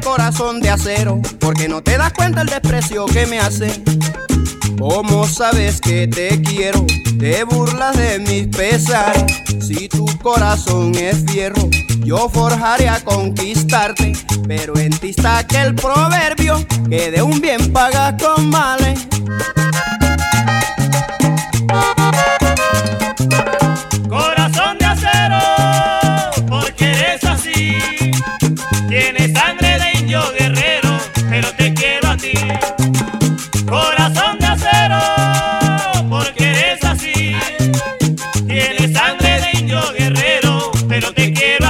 corazón de acero, porque no te das cuenta el desprecio que me hace. ¿Cómo sabes que te quiero? Te burlas de mis pesares. Si tu corazón es fierro, yo forjaré a conquistarte. Pero en ti está aquel proverbio que de un bien pagas con males.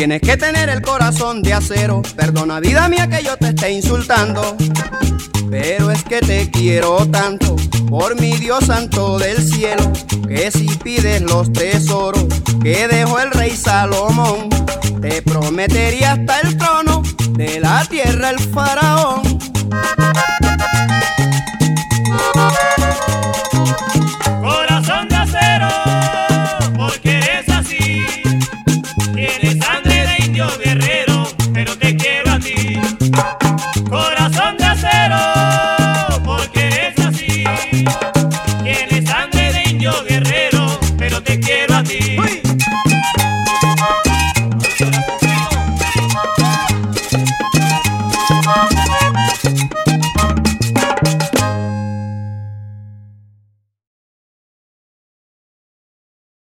Tienes que tener el corazón de acero. Perdona, vida mía, que yo te esté insultando. Pero es que te quiero tanto, por mi Dios santo del cielo, que si pides los tesoros que dejó el rey Salomón, te prometería hasta el trono de la tierra el faraón.